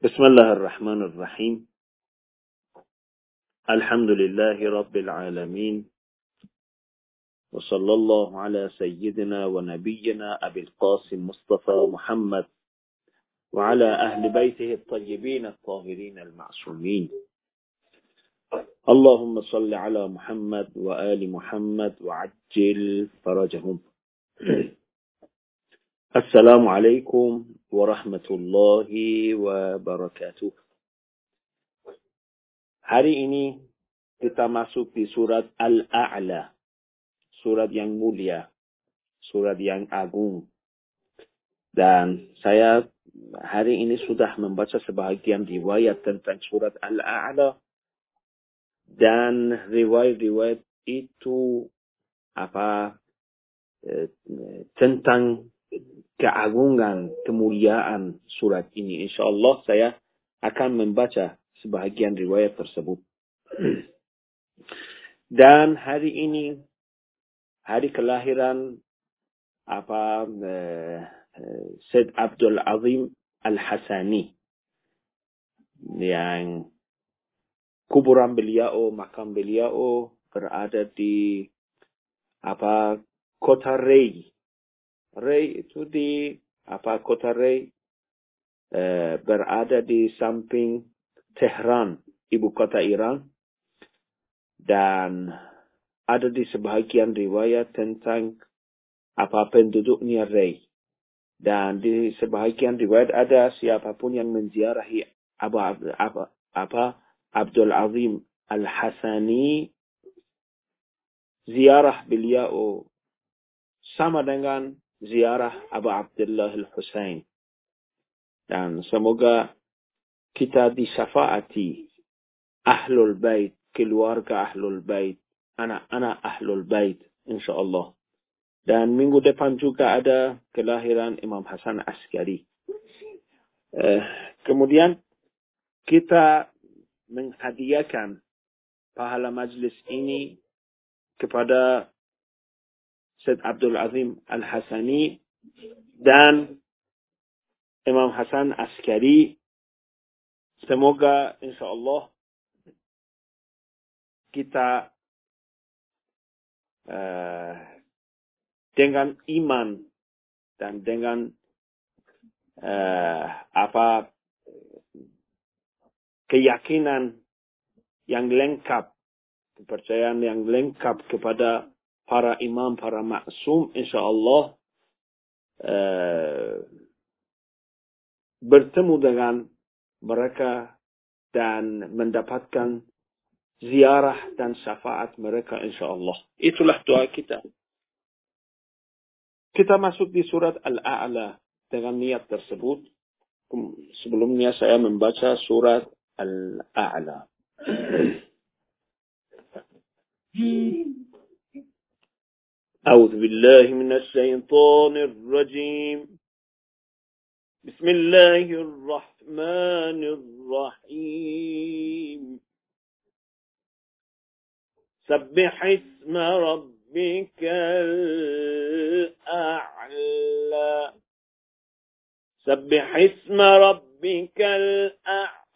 بسم الله الرحمن الرحيم. الحمد لله رب العالمين. وصلى الله على سيدنا ونبينا أبي القاسم مصطفى محمد وعلى أهل بيته الطيبين الطاهرين المعصومين. اللهم صل على محمد وآل محمد وعجل فرجهم. السلام عليكم ورحمة الله وبركاته Hari ini kita masuk di surat Al-A'la. Surat yang mulia. Surat yang agung. Dan saya hari ini sudah membaca sebahagian riwayat tentang surat Al-A'la. Dan riwayat-riwayat itu apa eh, tentang keagungan, kemuliaan surat ini. Insya Allah saya akan membaca sebahagian riwayat tersebut. Dan hari ini, hari kelahiran apa eh, Syed Abdul Azim Al-Hasani yang kuburan beliau, makam beliau berada di apa kota Rey. Rey itu di apa kota Rey eh, berada di samping Tehran, ibu kota Iran. Dan ada di sebahagian riwayat tentang apa penduduknya Rey. Dan di sebahagian riwayat ada siapa pun yang menziarahi apa, apa, apa Abdul Azim Al-Hasani ziarah beliau sama dengan ziarah Abu Abdullah Al-Husain. Dan semoga kita disyafaati ahlul bait, keluarga ahlul bait, anak-anak ahlul bait, insyaallah. Dan minggu depan juga ada kelahiran Imam Hasan Askari. Eh, kemudian kita menghadiahkan pahala majlis ini kepada Syed Abdul Azim Al-Hasani dan Imam Hasan Askari. Semoga insya Allah kita uh, dengan iman dan dengan uh, apa keyakinan yang lengkap, kepercayaan yang lengkap kepada para imam, para maksum, insya Allah uh, bertemu dengan mereka dan mendapatkan ziarah dan syafaat mereka insya Allah. Itulah doa kita. Kita masuk di surat Al-A'la dengan niat tersebut. Sebelumnya saya membaca surat Al-A'la. أعوذ بالله من الشيطان الرجيم. بسم الله الرحمن الرحيم. سبح اسم ربك الأعلى. سبح اسم ربك الأعلى.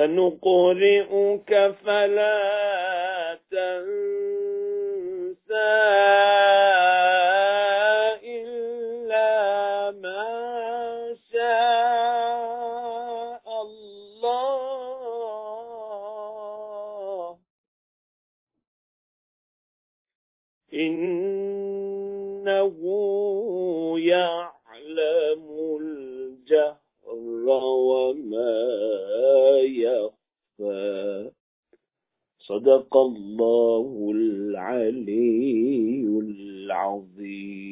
سنقرئك فلا تنسى إلا ما شاء الله. إنه صدق الله العلي العظيم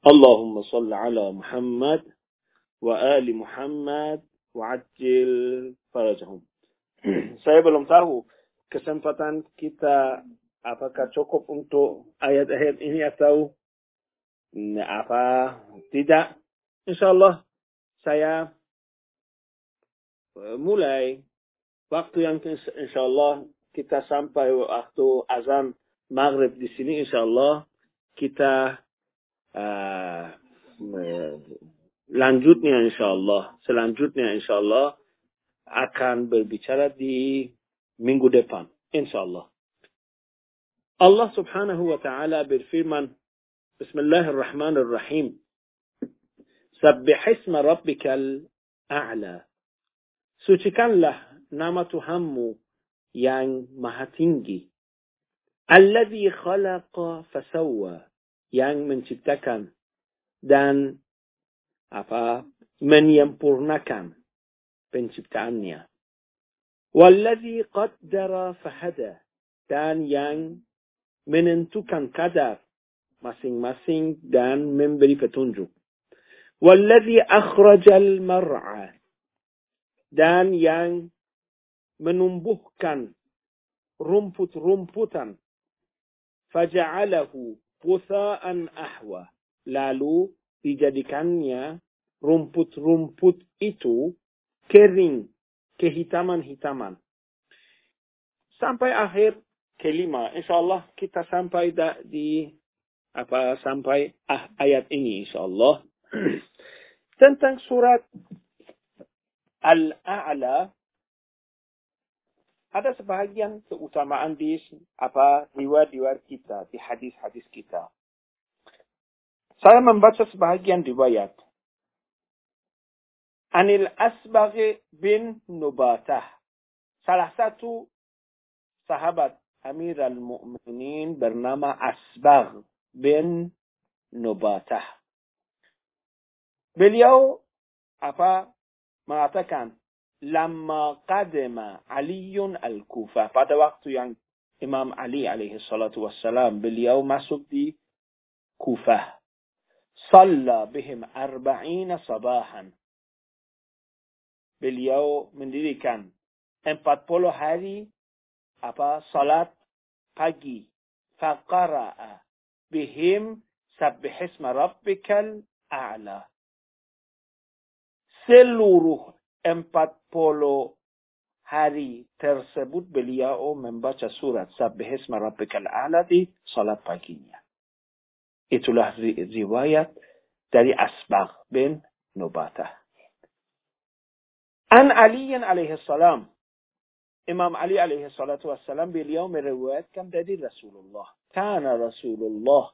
Allahumma salli ala Muhammad wa ali Muhammad wa ajil farajahum. Saya belum tahu kesempatan kita apakah cukup untuk ayat-ayat ini atau apa tidak. Insyaallah saya mulai waktu yang insyaallah kita sampai waktu azan maghrib di sini insyaallah kita uh, lanjutnya insyaallah selanjutnya insyaallah akan berbicara di minggu depan insyaallah. Allah subhanahu wa ta'ala berfirman Bismillahirrahmanirrahim. Sabbih isma rabbikal a'la. Sucikanlah nama Tuhanmu yang maha tinggi Alladhi khalaqa fasawwa yang menciptakan dan apa menyempurnakan penciptaannya. Walladhi qaddara fahada dan yang menentukan kadar masing-masing dan memberi petunjuk. Walladhi akhrajal mar'a dan yang menumbuhkan rumput-rumputan faja'alahu pusaan ahwa. Lalu dijadikannya rumput-rumput itu kering, kehitaman-hitaman. Sampai akhir kelima, insyaAllah kita sampai di apa sampai ah, ayat ini insyaAllah. Tentang surat Al-A'la ada sebahagian keutamaan di apa riwayat-riwayat kita, di hadis-hadis kita. Saya membaca sebahagian riwayat. Anil Asbagh bin Nubatah. Salah satu sahabat Amir al-Mu'minin bernama Asbagh bin Nubatah. Beliau apa mengatakan لما قدم علي الكوفة بعد وقت يعني إمام علي عليه الصلاة والسلام باليوم مسوك كوفة صلى بهم أربعين صباحا. باليوم من ذلك كان امبات بولو هاري أبا صلاة قجي فقرأ بهم سبح اسم ربك الأعلى. seluruh empat puluh hari tersebut beliau membaca surat Sabbihisma Rabbikal A'la di salat paginya. Itulah riwayat dari Asbagh bin Nubatah. An Ali alaihi salam. Imam Ali alaihi salatu wassalam beliau meriwayatkan dari Rasulullah. Kana Rasulullah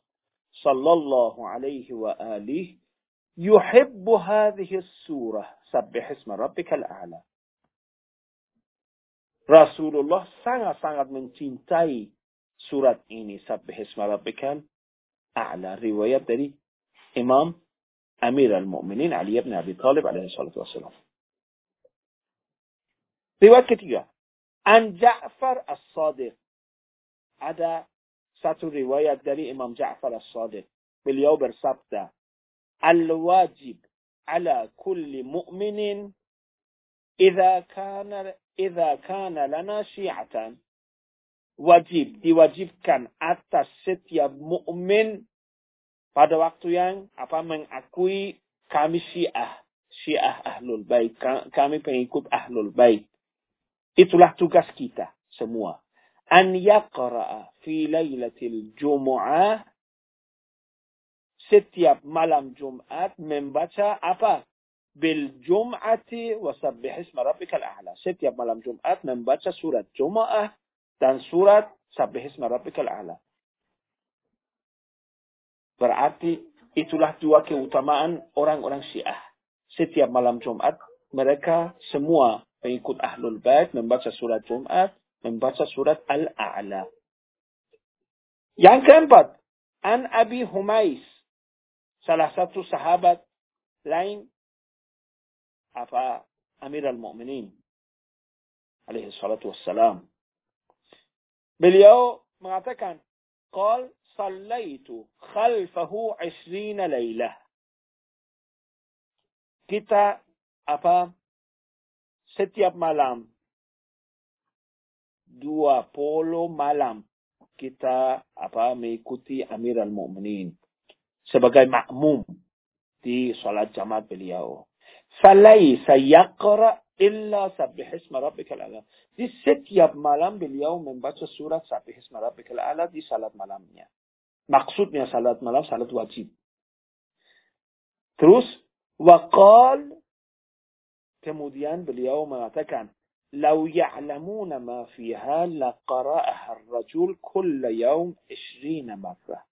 sallallahu alaihi wa alihi يحب هذه السورة. سبح اسم ربك الأعلى. رسول الله سنة سنة من تنتهي سورة إني سبح اسم ربك الأعلى. رواية دري إمام أمير المؤمنين علي بن أبي طالب عليه الصلاة والسلام. رواية كتيرة عن جعفر الصادق. هذا ساتو رواية دري إمام جعفر الصادق. باليوم السبت al-wajib ala kulli mu'minin idza kana idza kana lana syi'atan wajib. Diwajibkan atas setiap mukmin pada waktu yang apa mengakui kami syiah syiah ahlul bait kami pengikut ahlul bait. Itulah tugas kita semua. An yaqra fi lailatil jumu'ah setiap malam Jumat membaca apa? Bil Jum'ati wa sabbih isma rabbikal a'la. Setiap malam Jumat membaca surat Jum'ah dan surat sabbih isma rabbikal a'la. Berarti itulah dua keutamaan orang-orang Syiah. Setiap malam Jumat mereka semua pengikut Ahlul Bait membaca surat Jumat, membaca surat Al-A'la. Yang keempat, An Abi Humais salah satu sahabat lain apa Amir al-Mu'minin alaihi salatu wassalam. Beliau mengatakan, Qal sallaitu khalfahu 20 lailah. Kita apa setiap malam dua puluh malam kita apa mengikuti Amirul Mukminin sebagai makmum di salat jamaat beliau. Falaisa yaqra illa sabbih isma rabbikal a'la. Di setiap malam beliau membaca surat sabbih isma rabbikal a'la di salat malamnya. Maksudnya salat malam salat wajib. Terus waqal kemudian beliau mengatakan لو يعلمون ما فيها لقرأها الرجل كل يوم 20 مرة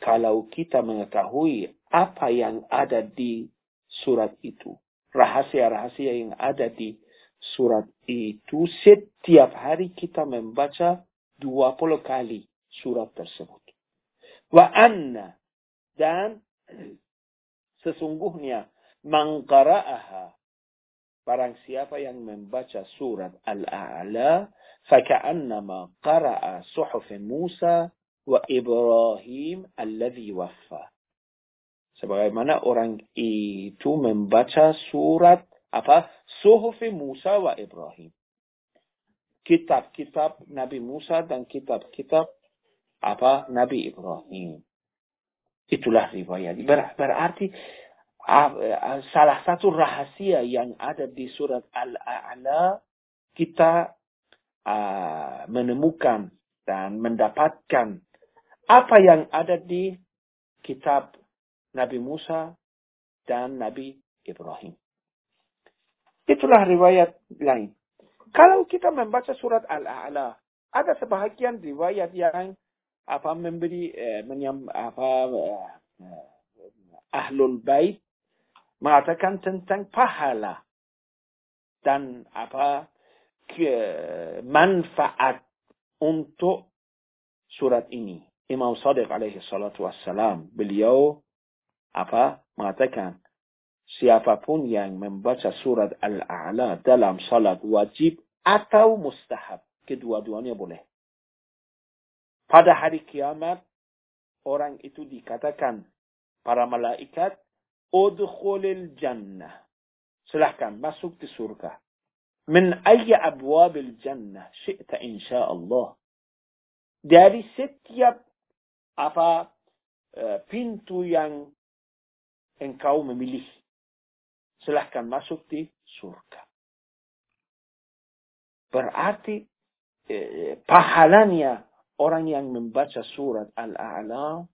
kalau kita mengetahui apa yang ada di surat itu, rahasia-rahasia yang ada di surat itu, setiap hari kita membaca 20 kali surat tersebut. Wa anna dan sesungguhnya mangqara'aha barang siapa yang membaca surat Al-A'la faka'annama qara'a suhuf Musa wa Ibrahim alladhi waffa. Sebagaimana orang itu membaca surat apa? Suhuf Musa wa Ibrahim. Kitab-kitab Nabi Musa dan kitab-kitab apa? Nabi Ibrahim. Itulah riwayat. Ber berarti salah satu rahasia yang ada di surat Al-A'la kita uh, menemukan dan mendapatkan apa yang ada di kitab Nabi Musa dan Nabi Ibrahim. Itulah riwayat lain. Kalau kita membaca surat Al-A'la, ada sebahagian riwayat yang apa memberi eh, menyam, apa eh, ahlul bait mengatakan tentang pahala dan apa ke manfaat untuk surat ini. Imam Sadiq alaihi salatu wassalam, beliau apa mengatakan siapa pun yang membaca surat Al-A'la dalam salat wajib atau mustahab, kedua-duanya boleh. Pada hari kiamat, orang itu dikatakan para malaikat, Udkhulil jannah. Silahkan masuk di surga. Min ayya abwabil jannah syi'ta insyaallah. Dari setiap apa pintu yang engkau memilih. Silahkan masuk di surga. Berarti eh, pahalanya orang yang membaca surat Al-A'la,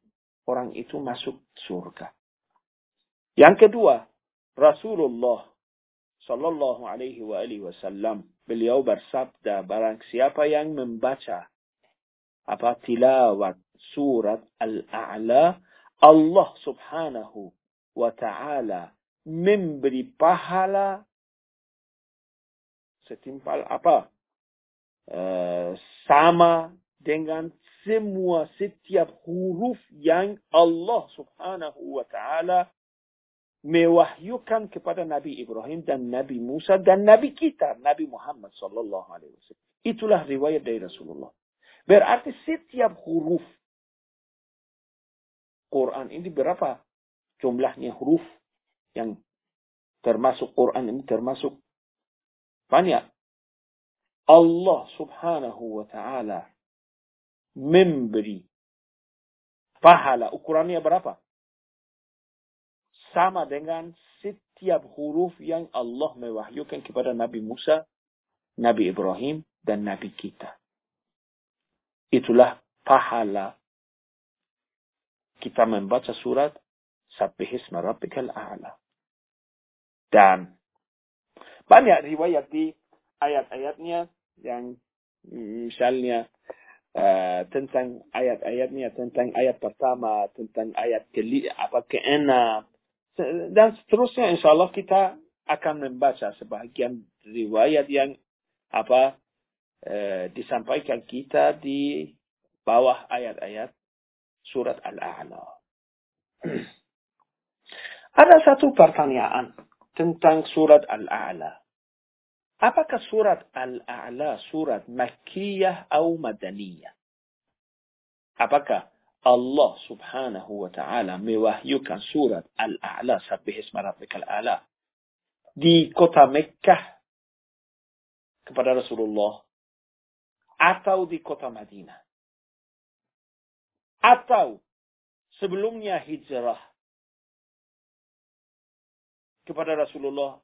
orang itu masuk surga. Yang kedua, Rasulullah Sallallahu Alaihi wa alihi Wasallam beliau bersabda barang siapa yang membaca apa tilawat surat Al-A'la, Allah subhanahu wa ta'ala memberi pahala setimpal apa? Uh, sama dengan semua setiap huruf yang Allah subhanahu wa ta'ala mewahyukan kepada Nabi Ibrahim dan Nabi Musa dan Nabi kita, Nabi Muhammad sallallahu alaihi wasallam. Itulah riwayat dari Rasulullah. Berarti setiap huruf Quran ini berapa jumlahnya huruf yang termasuk Quran ini termasuk banyak. Allah subhanahu wa ta'ala memberi pahala. Ukurannya berapa? Sama dengan setiap huruf yang Allah mewahyukan kepada Nabi Musa, Nabi Ibrahim, dan Nabi kita. Itulah pahala kita membaca surat Sabbihisma Rabbikal A'la. Dan banyak riwayat di ayat-ayatnya yang misalnya uh, tentang ayat-ayatnya, tentang ayat pertama, tentang ayat ke apa keenam, dan seterusnya insya Allah kita akan membaca sebagian riwayat yang apa Eh, disampaikan kita di bawah ayat-ayat surat Al-A'la. Ada satu pertanyaan tentang surat Al-A'la. Apakah surat Al-A'la surat Makkiyah atau Madaniyah? Apakah Allah subhanahu wa ta'ala mewahyukan surat Al-A'la, Sabbih isma rabbikal a'la, di kota Mekkah kepada Rasulullah atau di kota Madinah. Atau sebelumnya hijrah kepada Rasulullah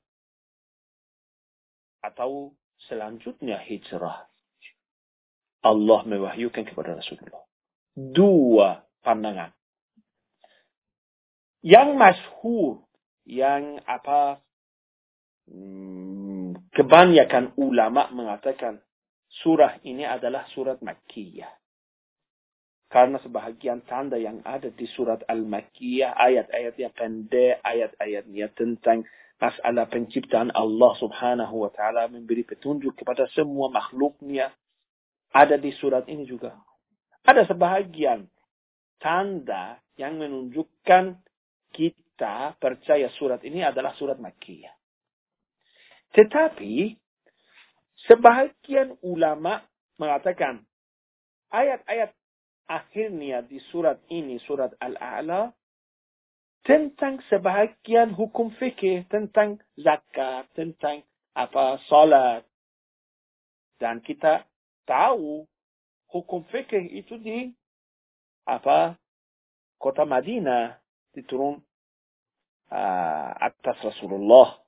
atau selanjutnya hijrah. Allah mewahyukan kepada Rasulullah. Dua pandangan. Yang masyhur, yang apa, hmm, kebanyakan ulama mengatakan surah ini adalah surat Makkiyah. Karena sebahagian tanda yang ada di surat Al-Makkiyah, ayat-ayatnya pendek, ayat-ayatnya tentang masalah penciptaan Allah subhanahu wa ta'ala memberi petunjuk kepada semua makhluknya ada di surat ini juga. Ada sebahagian tanda yang menunjukkan kita percaya surat ini adalah surat Makkiyah. Tetapi sebahagian ulama mengatakan ayat-ayat akhirnya di surat ini, surat Al-A'la, tentang sebahagian hukum fikih, tentang zakat, tentang apa salat. Dan kita tahu hukum fikih itu di apa kota Madinah diturun uh, atas Rasulullah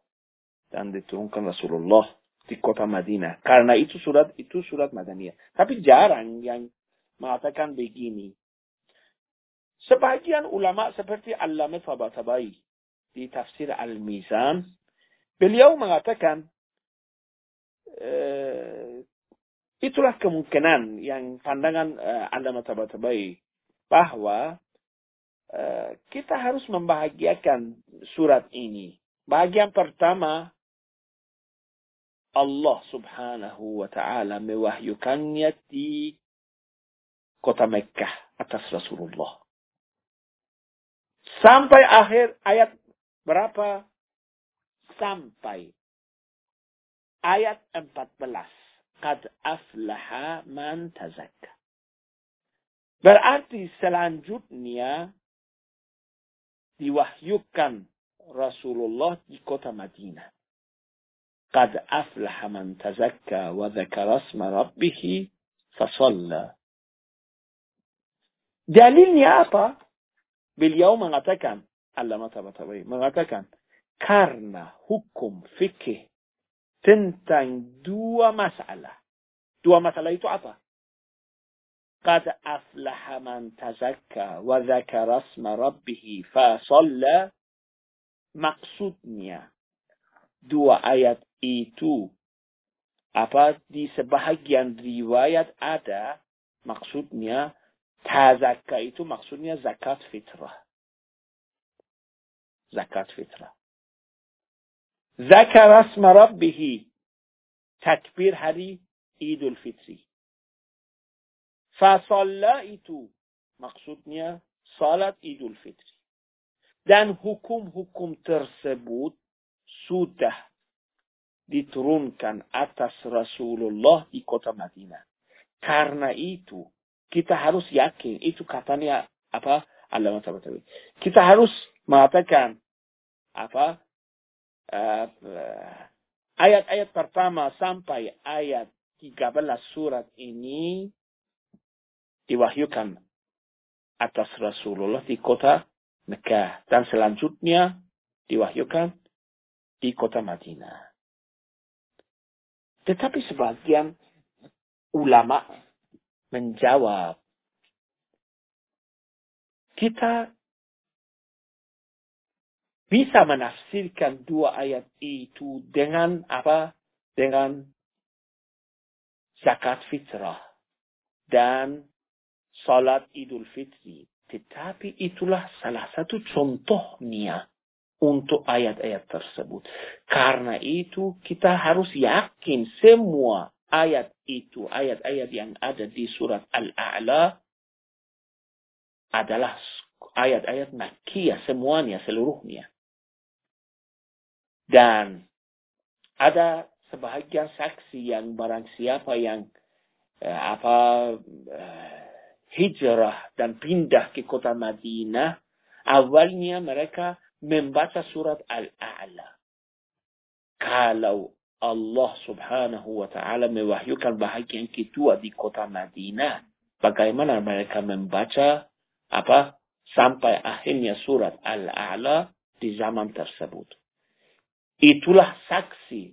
dan diturunkan Rasulullah di kota Madinah. Karena itu surat itu surat Madaniyah. Tapi jarang yang mengatakan begini. Sebagian ulama seperti Allama Tabatabai di tafsir Al-Mizan, beliau mengatakan eh, Itulah kemungkinan yang pandangan uh, Anda tabai bahwa uh, kita harus membahagiakan surat ini. Bagian pertama Allah subhanahu wa ta'ala mewahyukannya di kota Mekkah atas Rasulullah. Sampai akhir ayat berapa? Sampai ayat 14 qad aflaha man tazakka. Berarti selanjutnya diwahyukan Rasulullah di kota Madinah. Qad aflaha man tazakka wa dzakara asma rabbih fasalla. Dalilnya apa? Beliau mengatakan, Allah Tabatabai mengatakan, karena hukum fikih tentang dua masalah. Dua masalah itu apa? Qad aflaha man tazakka wa dzakara asma rabbih fa shalla. Maksudnya dua ayat إيتو أباد دي سبهجيان رواية أدا مقصودنيا تزكيتو مقصودنيا زكاة فطرة زكاة فطرة ذكر اسم ربه تكبير هري عيد الفطري فصلائتو مقصودنيا صلاة عيد الفطري دان حكم حكم ترسبوت سوده diturunkan atas Rasulullah di kota Madinah. Karena itu kita harus yakin itu katanya apa Allah Kita harus mengatakan apa Uh, ayat-ayat pertama sampai ayat 13 surat ini diwahyukan atas Rasulullah di kota Mekah dan selanjutnya diwahyukan di kota Madinah. Tetapi sebagian ulama menjawab, kita bisa menafsirkan dua ayat itu dengan apa? Dengan zakat fitrah dan salat idul fitri. Tetapi itulah salah satu contohnya untuk ayat-ayat tersebut. Karena itu kita harus yakin semua ayat itu, ayat-ayat yang ada di surat Al-A'la adalah ayat-ayat Makkiyah semuanya, seluruhnya. Dan ada sebahagian saksi yang barang siapa yang eh, apa eh, hijrah dan pindah ke kota Madinah, awalnya mereka membaca surat Al-A'la. Kalau Allah subhanahu wa ta'ala mewahyukan bahagian kedua di kota Madinah, bagaimana mereka membaca apa sampai akhirnya surat Al-A'la di zaman tersebut. Itulah saksi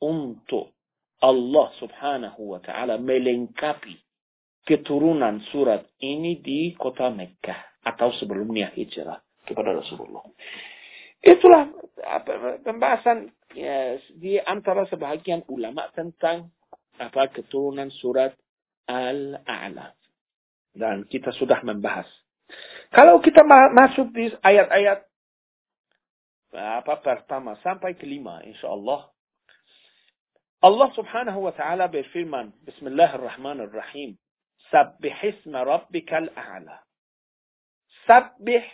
untuk Allah subhanahu wa ta'ala melengkapi keturunan surat ini di kota Mekkah atau sebelumnya hijrah kepada Rasulullah. Itulah pembahasan ya, di antara sebahagian ulama tentang apa keturunan surat Al-A'la. Dan kita sudah membahas. Kalau kita masuk di ayat-ayat apa pertama sampai kelima insya Allah Allah subhanahu wa ta'ala berfirman Bismillahirrahmanirrahim Sabbih isma rabbikal a'la Sabbih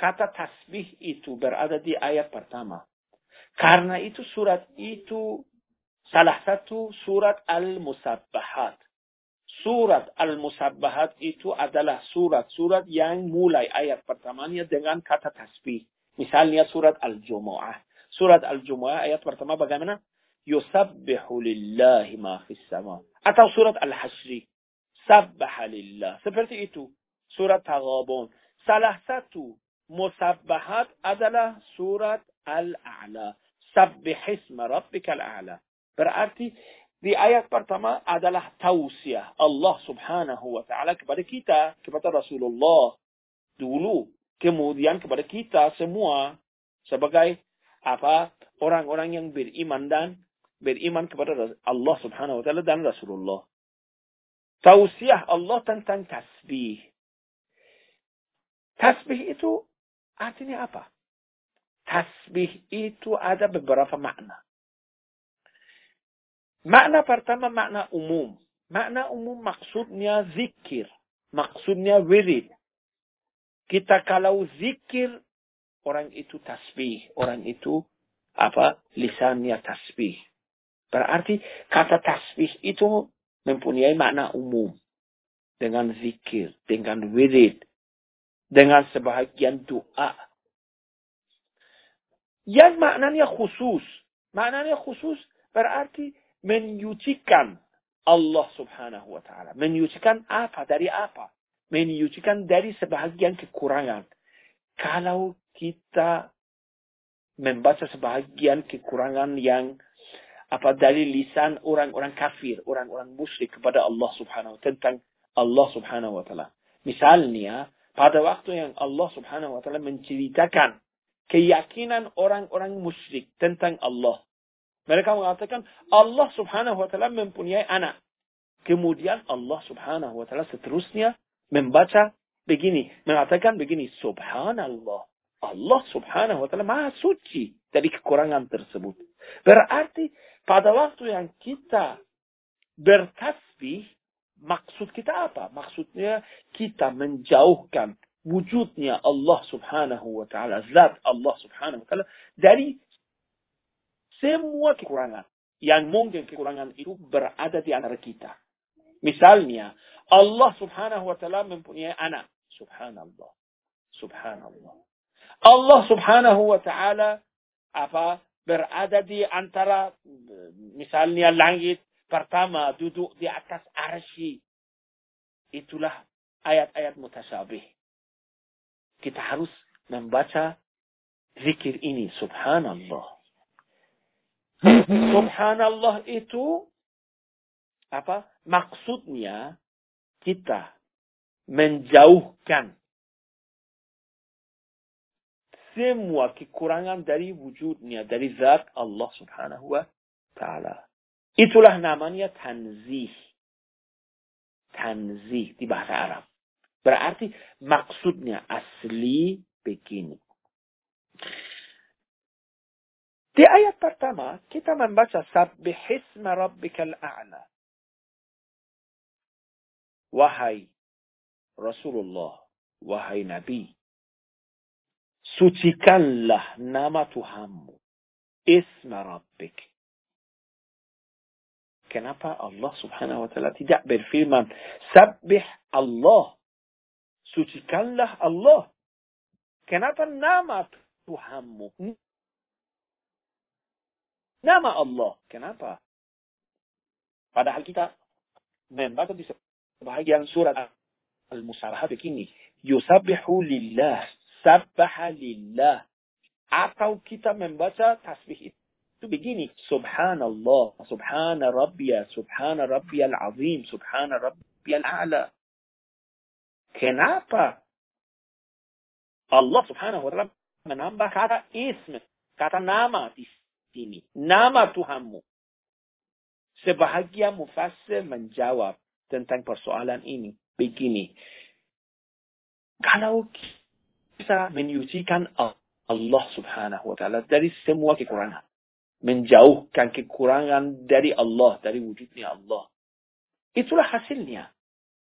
kata tasbih itu berada di ayat pertama. Karena itu surat itu salah satu surat Al-Musabbahat. Surat Al-Musabbahat itu adalah surat-surat yang mulai ayat pertamanya dengan kata tasbih. Misalnya surat Al-Jumu'ah. Surat Al-Jumu'ah ayat pertama bagaimana? Yusabbihu lillahi ma fis sama. Atau surat Al-Hashri. Sabbaha lillah. Seperti itu. Surat Taghabun. Salah satu musabbahat adalah surat Al-A'la. Sabbih isma rabbikal a'la. Berarti di ayat pertama adalah tausiah Allah subhanahu wa ta'ala kepada kita, kepada Rasulullah dulu. Kemudian kepada kita semua sebagai apa orang-orang yang beriman dan beriman kepada Allah subhanahu wa ta'ala dan Rasulullah. Tausiah Allah tentang tasbih. Tasbih itu Artinya apa? Tasbih itu ada beberapa makna. Makna pertama makna umum. Makna umum maksudnya zikir. Maksudnya wirid. Kita kalau zikir, orang itu tasbih. Orang itu apa lisannya tasbih. Berarti kata tasbih itu mempunyai makna umum. Dengan zikir, dengan wirid, dengan sebahagian doa. Yang maknanya khusus. Maknanya khusus berarti menyucikan Allah subhanahu wa ta'ala. Menyucikan apa? Dari apa? Menyucikan dari sebahagian kekurangan. Kalau kita membaca sebahagian kekurangan yang apa dari lisan orang-orang kafir, orang-orang musyrik kepada Allah subhanahu wa tentang Allah subhanahu wa ta'ala. Misalnya, pada waktu yang Allah subhanahu wa ta'ala menceritakan keyakinan orang-orang musyrik tentang Allah. Mereka mengatakan Allah subhanahu wa ta'ala mempunyai anak. Kemudian Allah subhanahu wa ta'ala seterusnya membaca begini. Mengatakan begini. Subhanallah. Allah subhanahu wa ta'ala maha suci dari kekurangan tersebut. Berarti pada waktu yang kita bertasbih, Maksud kita apa? Maksudnya kita menjauhkan wujudnya Allah subhanahu wa ta'ala, zat Allah subhanahu wa ta'ala dari semua kekurangan. Yang mungkin kekurangan itu berada di antara kita. Misalnya, Allah subhanahu wa ta'ala mempunyai anak. Subhanallah. Subhanallah. Allah subhanahu wa ta'ala apa berada di antara misalnya langit Pertama, duduk di atas arsy. Itulah ayat-ayat mutasyabih. Kita harus membaca zikir ini. Subhanallah. Subhanallah itu apa? Maksudnya kita menjauhkan semua kekurangan dari wujudnya, dari zat Allah subhanahu wa ta'ala. Itulah namanya tanzih. Tanzih di bahasa Arab. Berarti maksudnya asli begini. Di ayat pertama kita membaca Sabbihisma rabbikal a'la. Wahai Rasulullah, wahai Nabi, sucikanlah nama Tuhanmu, isma rabbik Kenapa Allah subhanahu wa ta'ala tidak berfirman, Sabbih Allah. Sucikanlah Allah. Kenapa nama Tuhanmu? Nama Allah. Kenapa? Padahal kita membaca di sebagian surat Al-Musarah begini. Yusabbihu lillah. Sabbaha lillah. Atau kita membaca tasbih itu begini. Subhanallah. Subhana Rabbiya. Subhana Rabbiyal Azim. Subhana Rabbiyal A'la. Kenapa? Allah subhanahu wa ta'ala menambah kata ism. Kata nama di sini. Nama Tuhanmu. Sebahagia mufassir menjawab tentang persoalan ini. Begini. Kalau kita menyucikan Allah subhanahu wa ta'ala dari semua kekurangan. Menjauhkan kekurangan dari Allah, dari wujudnya Allah. Itulah hasilnya.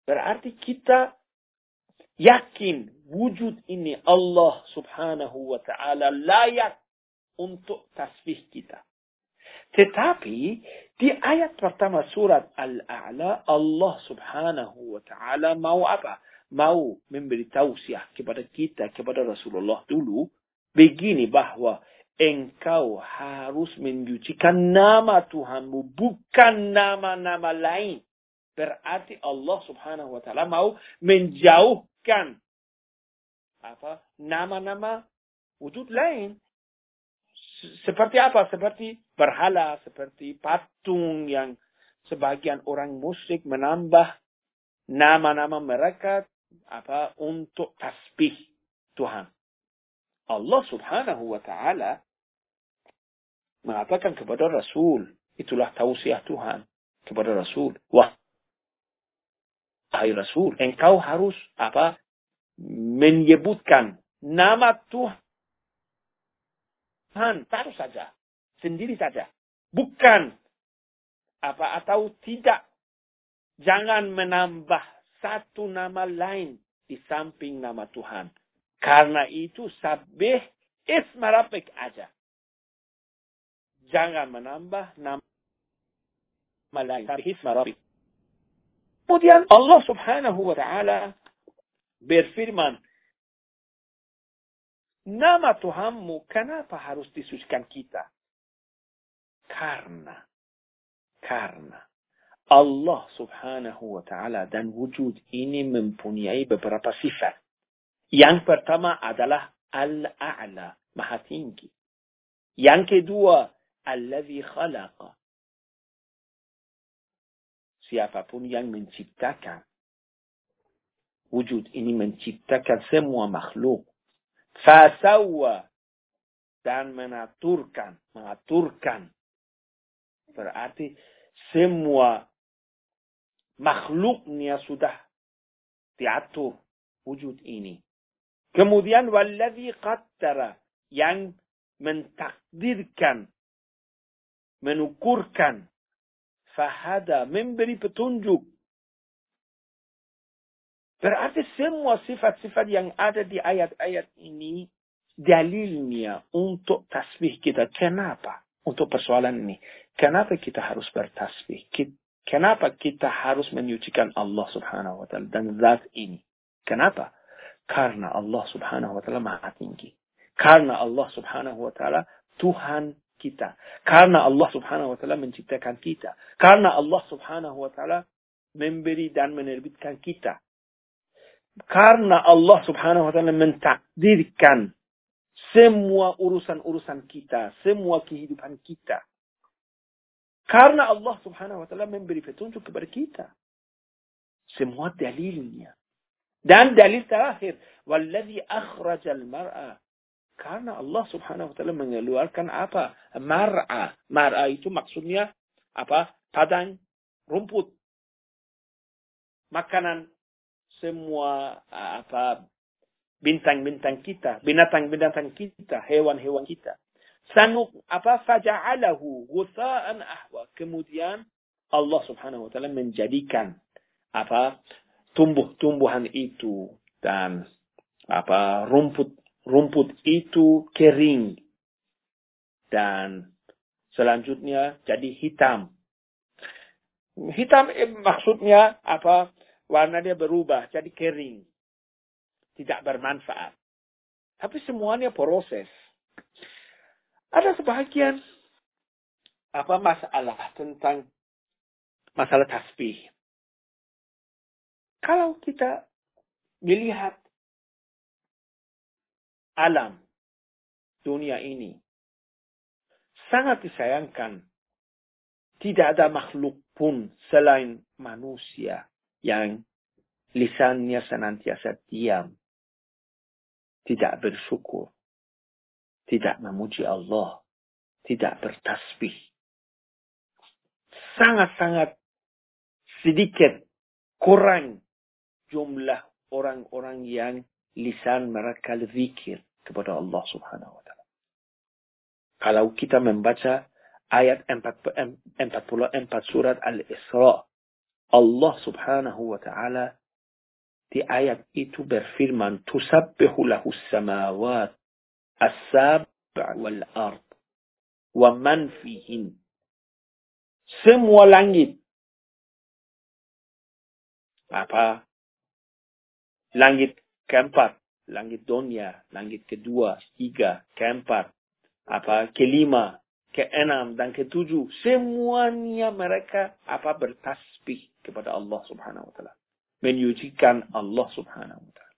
Berarti kita yakin wujud ini Allah subhanahu wa ta'ala layak untuk tasbih kita. Tetapi di ayat pertama surat Al-A'la Allah subhanahu wa ta'ala mau apa? Mau memberi tausiah kepada kita, kepada Rasulullah dulu. Begini bahwa engkau harus menyucikan nama Tuhanmu, bukan nama-nama lain. Berarti Allah subhanahu wa ta'ala mau menjauhkan apa nama-nama wujud lain seperti apa? Seperti berhala, seperti patung yang sebagian orang musyrik menambah nama-nama mereka apa untuk tasbih Tuhan. Allah Subhanahu wa taala mengatakan kepada Rasul, itulah tausiah Tuhan kepada Rasul. Wah, hai Rasul, engkau harus apa menyebutkan nama Tuhan taruh saja. Sendiri saja. Bukan apa atau tidak. Jangan menambah satu nama lain di samping nama Tuhan. Karena itu sabih isma rabbik aja. Jangan menambah nama isma rabbik. Kemudian Allah subhanahu wa ta'ala berfirman Nama Tuhanmu, kenapa harus disucikan kita? Karena, karena Allah subhanahu wa ta'ala dan wujud ini mempunyai beberapa sifat. Yang pertama adalah Al-A'la, maha tinggi. Yang kedua, Alladhi khalaqa. Siapa pun yang menciptakan. Wujud ini menciptakan semua makhluk Fasawa dan mengaturkan, mengaturkan. Berarti semua makhluknya sudah diatur wujud ini. Kemudian walladhi qattara yang mentakdirkan, menukurkan, fahada, memberi petunjuk. Berarti semua sifat-sifat yang ada di ayat-ayat ini dalilnya untuk tasbih kita. Kenapa? Untuk persoalan ini. Kenapa kita harus bertasbih? Kenapa kita harus menyucikan Allah subhanahu wa ta'ala dan zat ini? Kenapa? Karena Allah subhanahu wa ta'ala maha tinggi. Karena Allah subhanahu wa ta'ala Tuhan kita. Karena Allah subhanahu wa ta'ala menciptakan kita. Karena Allah subhanahu wa ta'ala memberi dan menerbitkan kita karena Allah subhanahu wa ta'ala mentakdirkan semua urusan-urusan kita, semua kehidupan kita. Karena Allah subhanahu wa ta'ala memberi petunjuk kepada kita. Semua dalilnya. Dan dalil terakhir. Walladhi akhrajal mar'a. Karena Allah subhanahu wa ta'ala mengeluarkan apa? Mar'a. Mar'a itu maksudnya apa? Padang rumput. Makanan semua apa bintang-bintang kita, binatang-binatang kita, hewan-hewan kita. Sanuk apa faja'alahu ghutha'an ahwa. Kemudian Allah Subhanahu wa taala menjadikan apa tumbuh-tumbuhan itu dan apa rumput rumput itu kering dan selanjutnya jadi hitam. Hitam eh, maksudnya apa? Warna dia berubah jadi kering. Tidak bermanfaat. Tapi semuanya proses. Ada sebagian apa masalah tentang masalah tasbih. Kalau kita melihat alam dunia ini. Sangat disayangkan tidak ada makhluk pun selain manusia yang lisannya senantiasa diam, tidak bersyukur, tidak memuji Allah, tidak bertasbih. Sangat-sangat sedikit kurang jumlah orang-orang yang lisan mereka zikir kepada Allah Subhanahu wa taala. Kalau kita membaca ayat 44 surat Al-Isra. Allah subhanahu wa ta'ala di ayat itu berfirman, Tusabbihu lahu samawat as-sab' wal ard wa man fihin. Semua langit. Apa? Langit keempat, langit dunia, langit kedua, tiga, keempat, apa kelima, keenam dan ketujuh semuanya mereka apa bertasbih kepada Allah Subhanahu wa taala. Menyucikan Allah Subhanahu wa taala.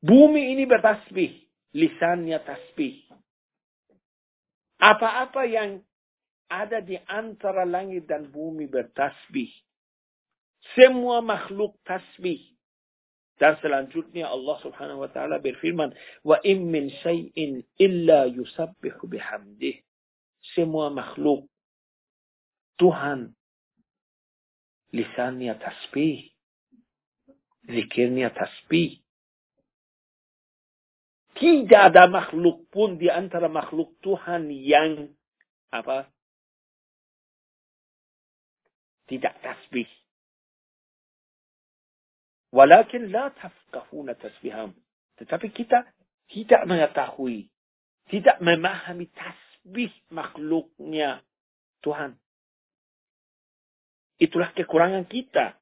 Bumi ini bertasbih lisannya tasbih. Apa-apa yang ada di antara langit dan bumi bertasbih. Semua makhluk tasbih dan selanjutnya Allah Subhanahu wa taala berfirman, "Wa in min syai'in illa yusabbihu bihamdih." Semua makhluk Tuhan lisannya tasbih, zikirnya tasbih. Tidak ada makhluk pun di antara makhluk Tuhan yang apa? Tidak tasbih. Walakin la tafkahuna tasbiham. Tetapi kita tidak mengetahui, tidak memahami tasbih makhluknya Tuhan. Itulah kekurangan kita.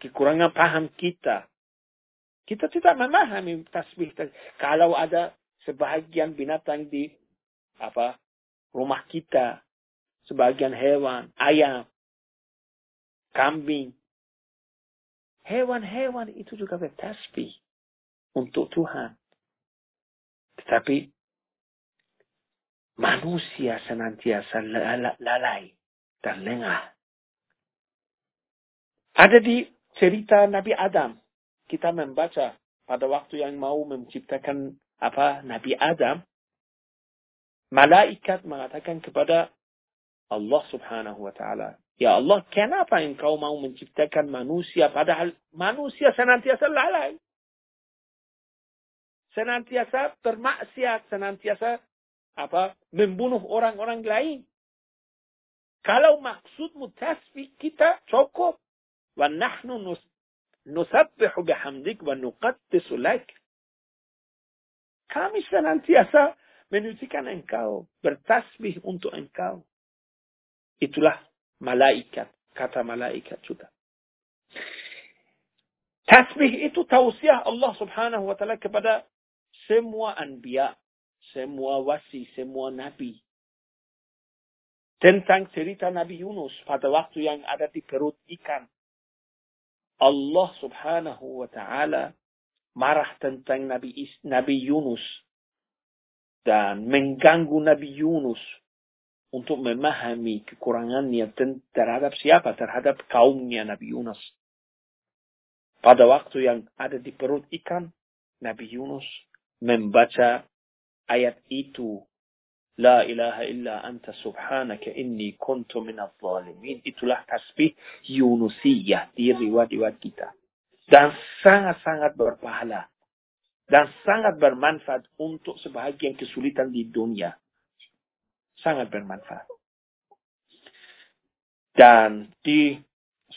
Kekurangan paham kita. Kita tidak memahami tasbih. Kalau ada sebagian binatang di apa rumah kita, sebagian hewan, ayam, kambing, Hewan-hewan itu juga bertasbih untuk Tuhan. Tetapi manusia senantiasa lalai dan lengah. Ada di cerita Nabi Adam. Kita membaca pada waktu yang mau menciptakan apa Nabi Adam. Malaikat mengatakan kepada Allah subhanahu wa ta'ala. Ya Allah, kenapa engkau mau menciptakan manusia padahal manusia senantiasa lalai? Senantiasa bermaksiat, senantiasa apa membunuh orang-orang lain. Kalau maksudmu tasbih kita cukup. Wa nahnu nus, nusabbihu bihamdik wa nuqaddisu lak. Kami senantiasa menyucikan engkau, bertasbih untuk engkau. Itulah malaikat, kata malaikat juga. Tasbih itu tausiah Allah subhanahu wa ta'ala kepada semua anbiya, semua wasi, semua nabi. Tentang cerita Nabi Yunus pada waktu yang ada di perut ikan. Allah subhanahu wa ta'ala marah tentang Nabi, Nabi Yunus dan mengganggu Nabi Yunus untuk memahami kekurangannya terhadap siapa? Terhadap kaumnya Nabi Yunus. Pada waktu yang ada di perut ikan, Nabi Yunus membaca ayat itu. La ilaha illa anta subhanaka inni kuntu minal zalimin. Itulah tasbih Yunusiyah di riwayat-riwayat kita. Dan sangat-sangat berpahala. Dan sangat bermanfaat untuk sebahagian kesulitan di dunia sangat bermanfaat. Dan di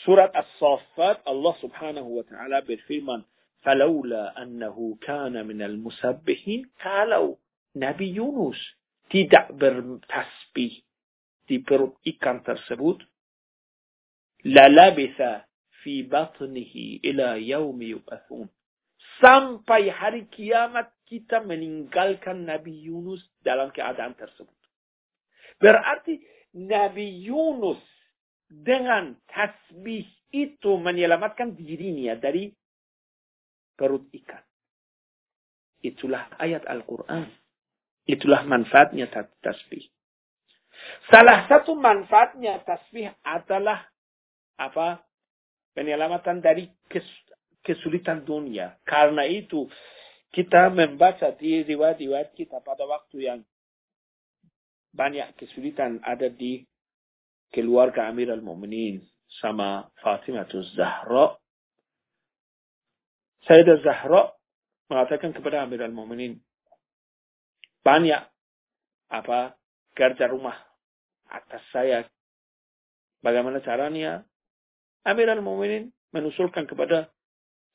surat As-Saffat Allah Subhanahu wa taala berfirman, "Falaula annahu kana minal musabbihin." Kalau Nabi Yunus tidak bertasbih, di perut ikan tersebut, lalabitha fi batnihi ila yaumi yub'atsun. Sampai hari kiamat kita meninggalkan Nabi Yunus dalam keadaan tersebut. Berarti Nabi Yunus dengan tasbih itu menyelamatkan dirinya dari perut ikan. Itulah ayat Al-Quran. Itulah manfaatnya tasbih. Salah satu manfaatnya tasbih adalah apa? Penyelamatan dari kesulitan dunia. Karena itu kita membaca di riwayat-riwayat kita pada waktu yang banyak kesulitan ada di keluarga Amir al-Mu'minin sama Fatimah Zahra. Sayyidah Zahra mengatakan kepada Amir al-Mu'minin, banyak apa kerja rumah atas saya. Bagaimana caranya? Amir al-Mu'minin menusulkan kepada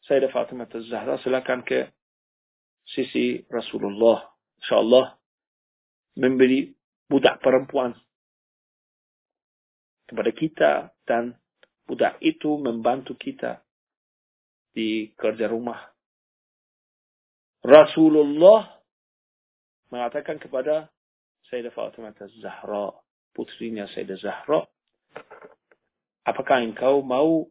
Sayyidah Fatimah Zahra, silakan ke sisi Rasulullah. InsyaAllah memberi budak perempuan kepada kita dan budak itu membantu kita di kerja rumah Rasulullah mengatakan kepada Sayyidah Fatimah Zahra, putrinya Sayyidah Zahra, apakah engkau mau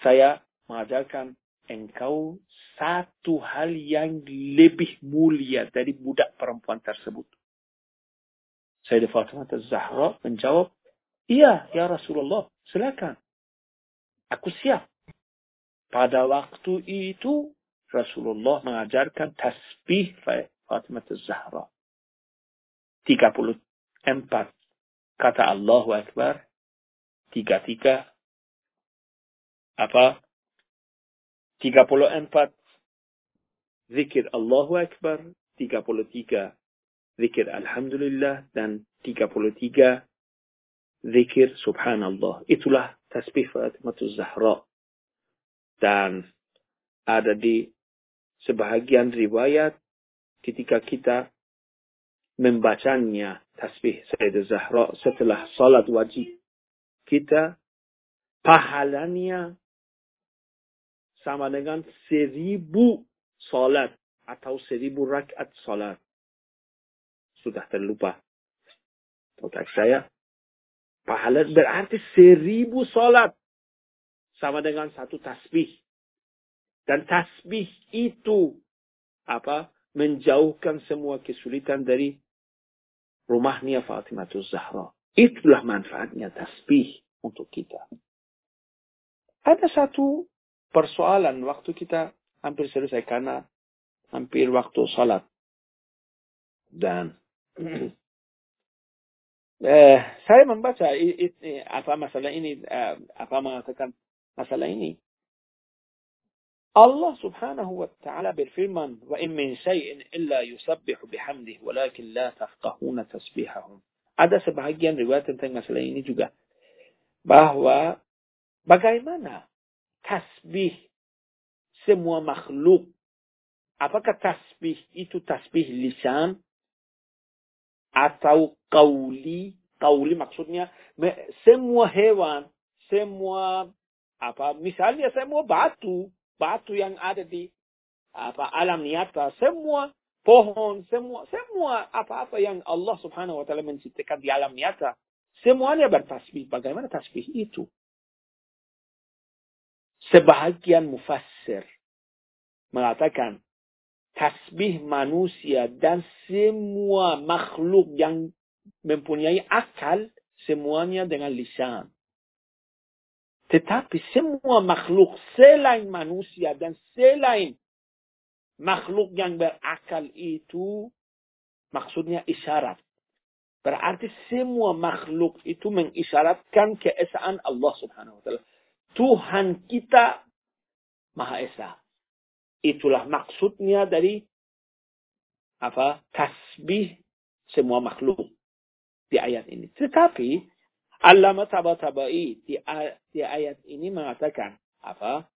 saya mengajarkan engkau satu hal yang lebih mulia dari budak perempuan tersebut? Sayyidah Fatimah Zahra menjawab, iya ya Rasulullah, silakan. Aku siap. Pada waktu itu Rasulullah mengajarkan tasbih Fatimah Zahra. 34 kata Allahu Akbar. 33 apa? 34 zikir Allahu Akbar. 33 zikir Alhamdulillah. Dan 33 zikir Subhanallah. Itulah tasbih Fatimah Zahra. Dan ada di sebahagian riwayat ketika kita membacanya tasbih Sayyidah Zahra setelah salat wajib kita pahalanya sama dengan seribu salat atau seribu rakaat salat. Sudah terlupa. Otak saya. Pahala berarti seribu salat. Sama dengan satu tasbih. Dan tasbih itu apa? Menjauhkan semua kesulitan dari rumahnya Fatimah Zahra. Itulah manfaatnya tasbih untuk kita. Ada satu persoalan waktu kita hampir selesai karena hampir waktu salat. Dan saya membaca it, it, apa masalah ini, eh, apa mengatakan masalah ini. Allah subhanahu wa ta'ala berfirman, وَإِن مِّن شَيْءٍ إِلَّا يُسَبِّحُ بِحَمْدِهِ وَلَكِنْ لَا تَفْقَهُونَ تَسْبِحَهُمْ Ada sebahagian riwayat tentang masalah ini juga. Bahwa bagaimana tasbih semua makhluk. Apakah tasbih itu tasbih lisan atau kauli? Kauli maksudnya semua hewan, semua apa misalnya semua batu batu yang ada di apa alam nyata, semua pohon, semua semua apa-apa yang Allah Subhanahu wa taala menciptakan di alam nyata, semuanya bertasbih. Bagaimana tasbih itu? Sebahagian mufassir mengatakan tasbih manusia dan semua makhluk yang mempunyai akal semuanya dengan lisan. Tetapi semua makhluk selain manusia dan selain makhluk yang berakal itu maksudnya isyarat. Berarti semua makhluk itu mengisyaratkan keesaan Allah subhanahu wa ta'ala. Tuhan kita Maha Esa. Itulah maksudnya dari apa tasbih semua makhluk di ayat ini. Tetapi Allama Tabatabai di, di ayat ini mengatakan apa?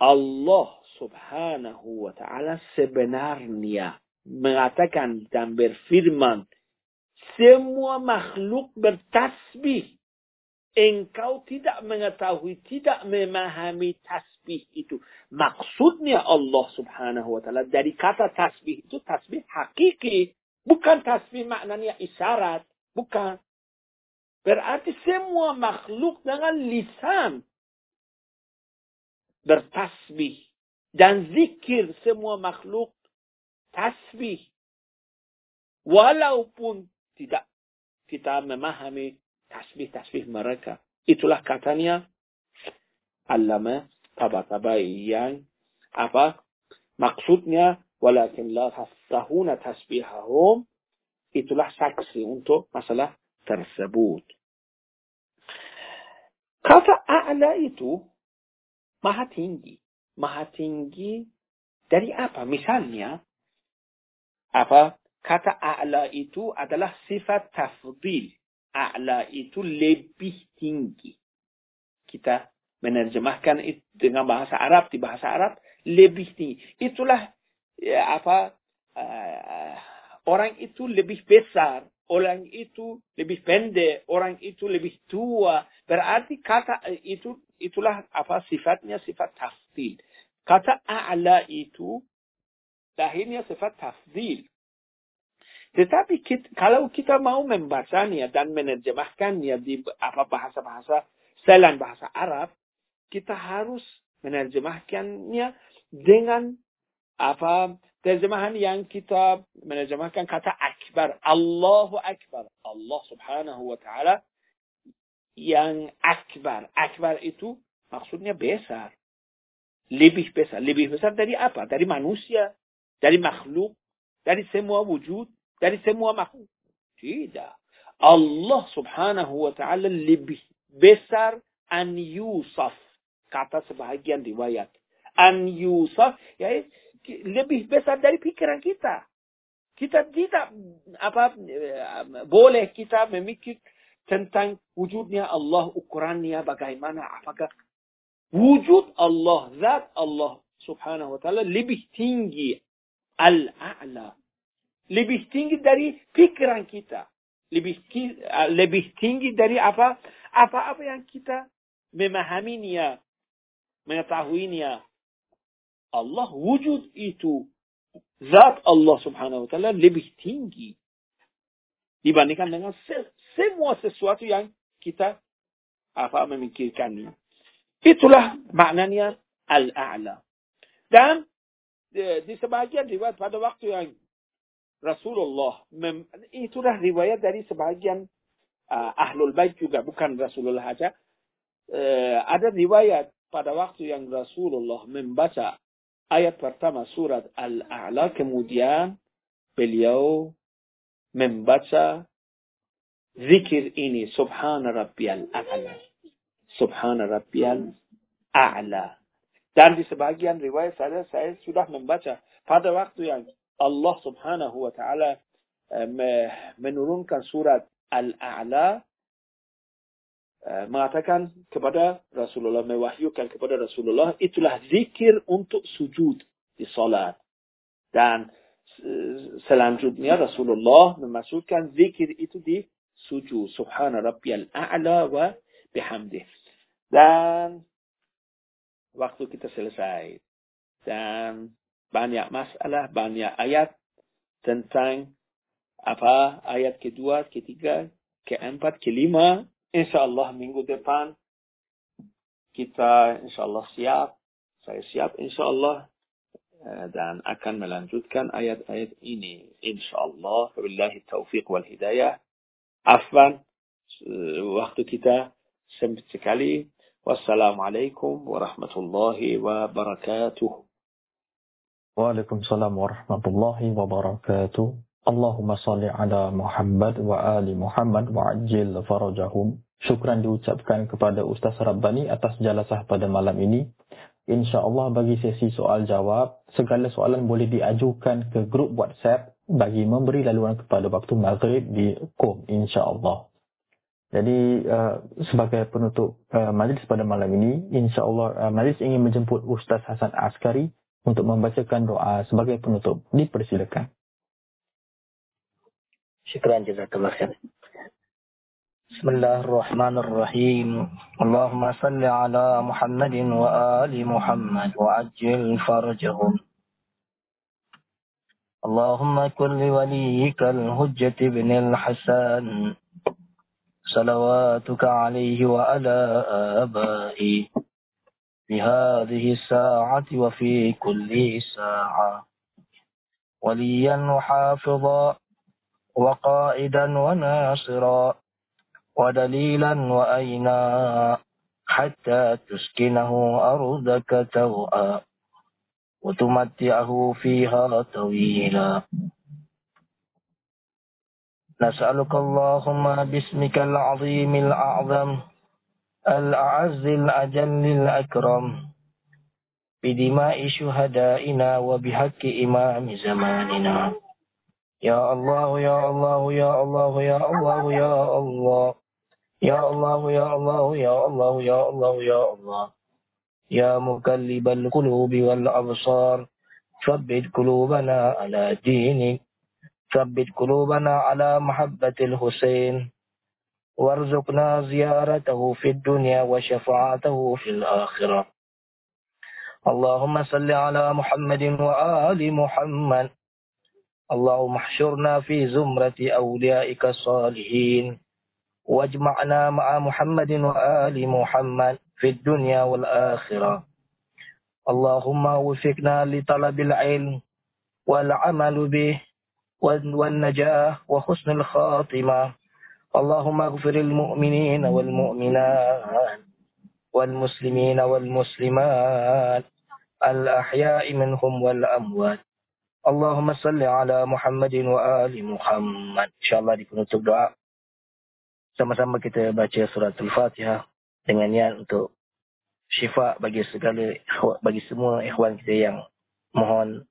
Allah subhanahu wa ta'ala sebenarnya mengatakan dan berfirman semua makhluk bertasbih. Engkau tidak mengetahui, tidak memahami tasbih itu. Maksudnya Allah subhanahu wa ta'ala dari kata tasbih itu tasbih hakiki. Bukan tasbih maknanya isyarat. Bukan. Berarti semua makhluk dengan lisan bertasbih. Dan zikir semua makhluk tasbih. Walaupun tidak kita memahami tasbih-tasbih mereka. Itulah katanya Allama Tabatabai yang apa maksudnya walakin la tafsahuna tasbihahum itulah saksi untuk masalah tersebut. Kata a'la itu maha tinggi. Maha tinggi dari apa? Misalnya, apa kata a'la itu adalah sifat tafdil. A'la itu lebih tinggi. Kita menerjemahkan itu dengan bahasa Arab di bahasa Arab lebih tinggi. Itulah ya, apa uh, orang itu lebih besar, orang itu lebih pendek, orang itu lebih tua. Berarti kata itu itulah apa sifatnya sifat tafdil. Kata a'la itu lahirnya sifat tafdil. Tetapi kita, kalau kita mau membacanya dan menerjemahkannya di apa bahasa-bahasa selain bahasa Arab, kita harus menerjemahkannya dengan apa terjemahan yang kita menerjemahkan kata akbar. Allahu akbar. Allah subhanahu wa ta'ala yang akbar. Akbar itu maksudnya besar. Lebih besar. Lebih besar dari apa? Dari manusia. Dari makhluk. Dari semua wujud dari semua makhluk. Tidak. Allah subhanahu wa ta'ala lebih besar an yusaf. Kata sebahagian riwayat. An yusaf. Ya, lebih besar dari pikiran kita. Kita tidak apa boleh kita memikir tentang wujudnya Allah, ukurannya bagaimana, apakah wujud Allah, zat Allah subhanahu wa ta'ala lebih tinggi al-a'la lebih tinggi dari pikiran kita. Lebih, lebih tinggi dari apa? Apa-apa yang kita memahaminya, mengetahuinya. Allah wujud itu. Zat Allah subhanahu wa ta'ala lebih tinggi. Dibandingkan dengan semua sesuatu yang kita apa memikirkannya. Itulah maknanya al-a'la. Dan di sebagian riwayat pada waktu yang Rasulullah. Itulah riwayat dari sebagian uh, ahlul bait juga, bukan Rasulullah saja. Uh, ada riwayat pada waktu yang Rasulullah membaca ayat pertama surat Al-A'la, kemudian beliau membaca zikir ini, Subhana Rabbiyal A'la. Subhana Rabbiyal A'la. Dan di sebagian riwayat saya, saya sudah membaca pada waktu yang Allah subhanahu wa ta'ala menurunkan surat Al-A'la mengatakan kepada Rasulullah, mewahyukan kepada Rasulullah, itulah zikir untuk sujud di salat. Dan selanjutnya Rasulullah memasukkan zikir itu di sujud. Subhana rabbiyal a'la wa bihamdih. Dan waktu kita selesai. Dan banyak masalah, banyak ayat tentang apa ayat kedua, ketiga, keempat, kelima. InsyaAllah minggu depan kita insyaAllah siap. Saya siap insyaAllah eh, dan akan melanjutkan ayat-ayat ini. InsyaAllah. Wabillahi taufiq wal hidayah. Afwan. Eh, waktu kita sempit sekali. Wassalamualaikum warahmatullahi wabarakatuh. Waalaikumsalam warahmatullahi wabarakatuh. Allahumma salli ala Muhammad wa ali Muhammad wa ajil farajahum. Syukran diucapkan kepada Ustaz Rabbani atas jalasah pada malam ini. Insya Allah bagi sesi soal jawab, segala soalan boleh diajukan ke grup WhatsApp bagi memberi laluan kepada waktu maghrib di KOM insya Allah. Jadi uh, sebagai penutup uh, majlis pada malam ini, insya Allah uh, majlis ingin menjemput Ustaz Hasan Askari untuk membacakan doa sebagai penutup. Dipersilakan. Syukran jazakallah khair. Bismillahirrahmanirrahim. Allahumma salli ala Muhammadin wa ali Muhammad wa ajil farjahum. اللهم كن لوليك الهجة بن الحسن صلواتك عليه وعلى آبائه في هذه الساعة وفي كل ساعة. وليا وحافظا وقائدا وناصرا ودليلا وأينا حتى تسكنه أرضك توأ وتمتعه فيها طويلا. نسألك اللهم باسمك العظيم الأعظم الأعز الأجل الأكرم بدماء شهدائنا وبحق إمام زماننا. يا الله يا الله يا الله يا الله يا الله. يا الله يا الله يا الله يا الله يا الله. يا مقلب القلوب والأبصار ثبت قلوبنا على دينك. ثبت قلوبنا على محبة الحسين. وارزقنا زيارته في الدنيا وشفاعته في الآخرة. اللهم صل على محمد وآل محمد. اللهم احشرنا في زمرة أوليائك الصالحين. واجمعنا مع محمد وآل محمد في الدنيا والآخرة. اللهم وفقنا لطلب العلم والعمل به والنجاة وحسن الخاتمة. اللهم اغفر المؤمنين والمؤمنات والمسلمين والمسلمات الأحياء منهم والأموات اللهم صل على محمد وآل محمد إن شاء الله di penutup doa sama-sama kita baca surat Al-Fatihah dengan niat untuk syifa bagi segala bagi semua ikhwan kita yang mohon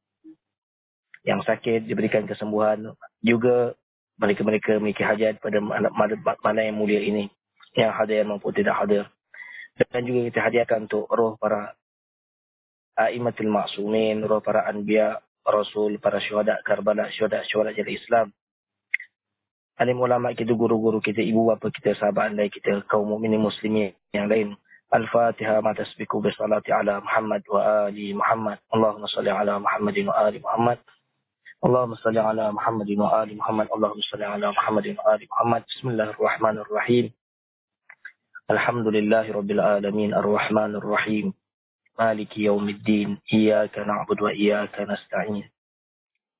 yang sakit diberikan kesembuhan juga mereka-mereka memiliki hajat pada mana yang mulia ini yang hadir maupun tidak hadir dan juga kita hadiahkan untuk roh para aimatul maksumin roh para anbiya rasul para syuhada karbala syuhada syuhada jadi Islam alim ulama kita, guru-guru kita, ibu bapa kita, sahabat anda kita, kaum mukminin muslimin yang lain. Al-Fatihah ma tasbiku bi salati ala Muhammad wa ali Muhammad. Allahumma salli ala Muhammadin wa ali Muhammad. اللهم صل على محمد وآل محمد. اللهم صل على محمد وآل محمد. بسم الله الرحمن الرحيم. الحمد لله رب العالمين. الرحمن الرحيم. مالك يوم الدين. إياك نعبد وإياك نستعين.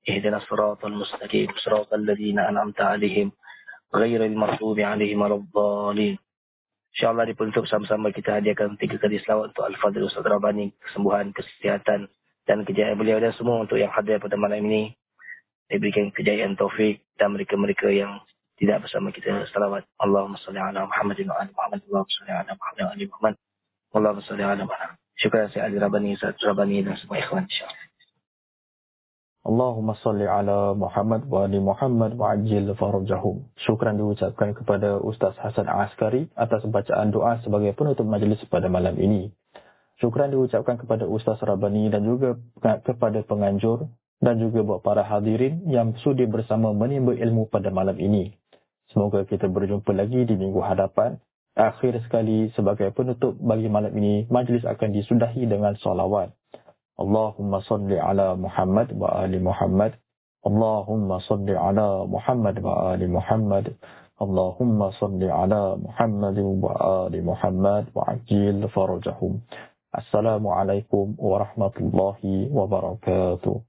اهدنا الصراط المستقيم. صراط الذين أنعمت عليهم غير المغضوب عليهم ولا الضالين. InsyaAllah di penutup sama-sama kita hadiahkan tiga kali selawat untuk Al-Fadhil Ustaz Rabani, kesembuhan, kesihatan dan kejayaan beliau dan semua untuk yang hadir pada malam ini. Diberikan kejayaan taufik dan mereka-mereka yang tidak bersama kita selawat. Allahumma salli ala Muhammadin wa ali Muhammad. Allahumma salli ala Muhammad wa ali Muhammad. Allahumma salli ala Muhammad. Syukur saya Ali Rabani, Ustaz Rabani dan semua ikhwan insyaAllah. Allahumma salli ala Muhammad wa ali Muhammad wa ajil farajahum. Syukran diucapkan kepada Ustaz Hasan Askari atas bacaan doa sebagai penutup majlis pada malam ini. Syukran diucapkan kepada Ustaz Rabani dan juga kepada penganjur dan juga buat para hadirin yang sudi bersama menimba ilmu pada malam ini. Semoga kita berjumpa lagi di minggu hadapan. Akhir sekali sebagai penutup bagi malam ini, majlis akan disudahi dengan salawat. Allahumma salli ala Muhammad wa ali Muhammad. Allahumma salli ala Muhammad wa ali Muhammad. Allahumma salli ala Muhammad wa ali Muhammad wa ajil farajahum. Assalamualaikum warahmatullahi wabarakatuh.